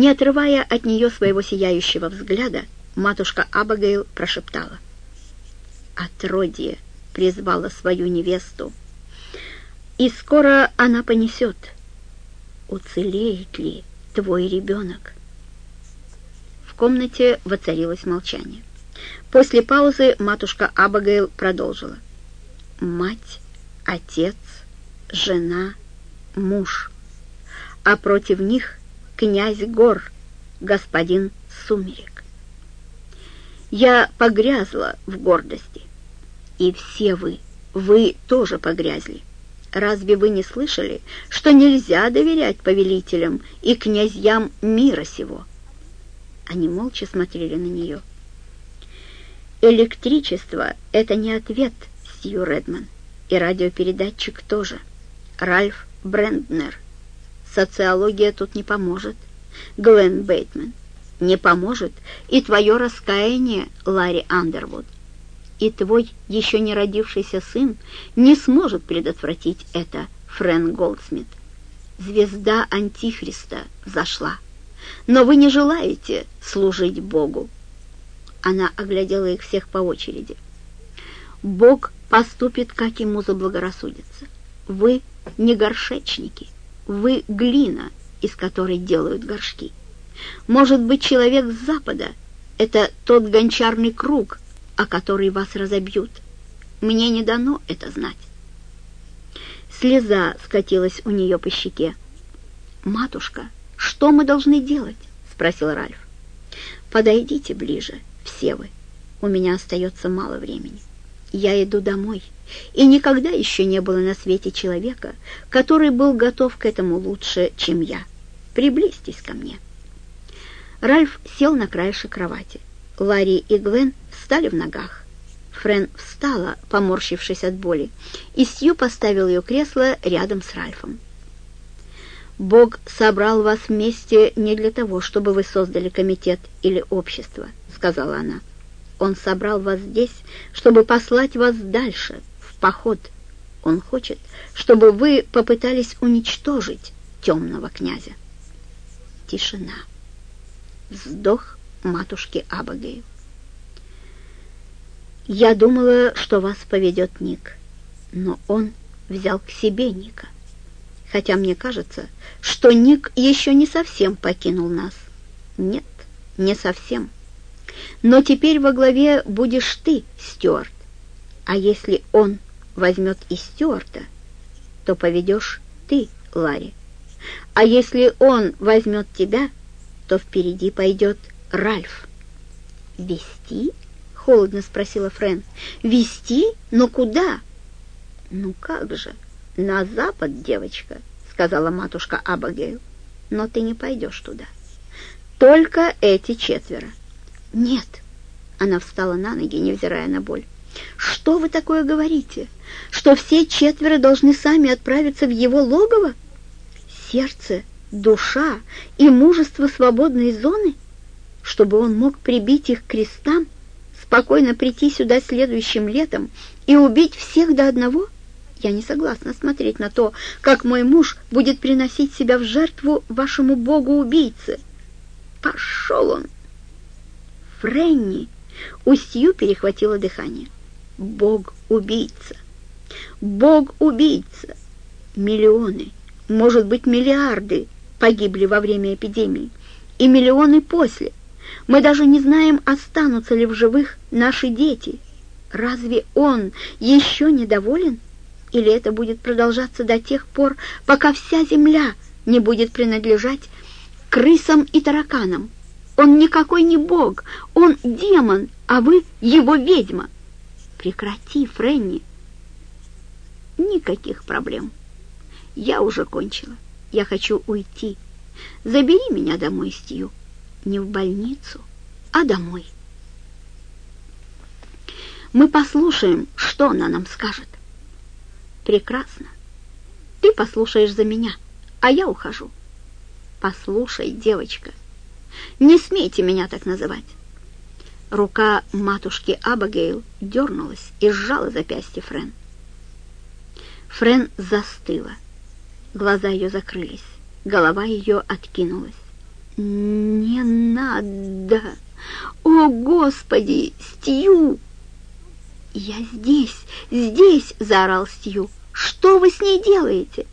Не отрывая от нее своего сияющего взгляда, матушка Абагейл прошептала. «Отродье!» — призвала свою невесту. «И скоро она понесет. Уцелеет ли твой ребенок?» В комнате воцарилось молчание. После паузы матушка Абагейл продолжила. «Мать, отец, жена, муж, а против них князь Гор, господин Сумерек. Я погрязла в гордости, и все вы, вы тоже погрязли. Разве вы не слышали, что нельзя доверять повелителям и князьям мира сего?» Они молча смотрели на нее. «Электричество — это не ответ, Сью Редман, и радиопередатчик тоже. Ральф Бренднер. Социология тут не поможет. Глен Бейтман. Не поможет и твое раскаяние, Ларри Андервуд. И твой еще не родившийся сын не сможет предотвратить это, Фрэн Голдсмит. Звезда Антихриста взошла. Но вы не желаете служить Богу. Она оглядела их всех по очереди. Бог поступит, как ему заблагорассудится. Вы не горшечники, вы глина, из которой делают горшки. Может быть, человек с запада — это тот гончарный круг, о который вас разобьют. Мне не дано это знать. Слеза скатилась у нее по щеке. «Матушка, что мы должны делать?» — спросил Ральф. «Подойдите ближе, все вы. У меня остается мало времени. Я иду домой, и никогда еще не было на свете человека, который был готов к этому лучше, чем я. Приблизьтесь ко мне». Ральф сел на краешек кровати. Ларри и Гвен встали в ногах. Френ встала, поморщившись от боли, и Сью поставил ее кресло рядом с Ральфом. «Бог собрал вас вместе не для того, чтобы вы создали комитет или общество», — сказала она. Он собрал вас здесь, чтобы послать вас дальше, в поход. Он хочет, чтобы вы попытались уничтожить темного князя. Тишина. Вздох матушки Абагеев. Я думала, что вас поведет Ник, но он взял к себе Ника. Хотя мне кажется, что Ник еще не совсем покинул нас. Нет, не совсем. Но теперь во главе будешь ты, Стюарт. А если он возьмет и Стюарта, то поведешь ты, Ларри. А если он возьмет тебя, то впереди пойдет Ральф. «Вести?» — холодно спросила Френ. «Вести? Но куда?» «Ну как же, на запад, девочка», — сказала матушка Абагейл. «Но ты не пойдешь туда. Только эти четверо. «Нет!» Она встала на ноги, невзирая на боль. «Что вы такое говорите? Что все четверо должны сами отправиться в его логово? Сердце, душа и мужество свободной зоны? Чтобы он мог прибить их к крестам, спокойно прийти сюда следующим летом и убить всех до одного?» Я не согласна смотреть на то, как мой муж будет приносить себя в жертву вашему богу-убийце. Пошел он! Френни!» У Сью перехватило дыхание. «Бог-убийца! Бог-убийца! Миллионы, может быть, миллиарды погибли во время эпидемии, и миллионы после. Мы даже не знаем, останутся ли в живых наши дети. Разве он еще недоволен? Или это будет продолжаться до тех пор, пока вся земля не будет принадлежать крысам и тараканам?» Он никакой не бог, он демон, а вы его ведьма. Прекрати, Фрэнни. Никаких проблем. Я уже кончила. Я хочу уйти. Забери меня домой, Стью. Не в больницу, а домой. Мы послушаем, что она нам скажет. Прекрасно. Ты послушаешь за меня, а я ухожу. Послушай, девочка, не смейте меня так называть!» Рука матушки Абагейл дернулась и сжала запястье Френ. Френ застыла. Глаза ее закрылись, голова ее откинулась. «Не надо! О, Господи, Стью!» «Я здесь, здесь!» — заорал Стью. «Что вы с ней делаете?»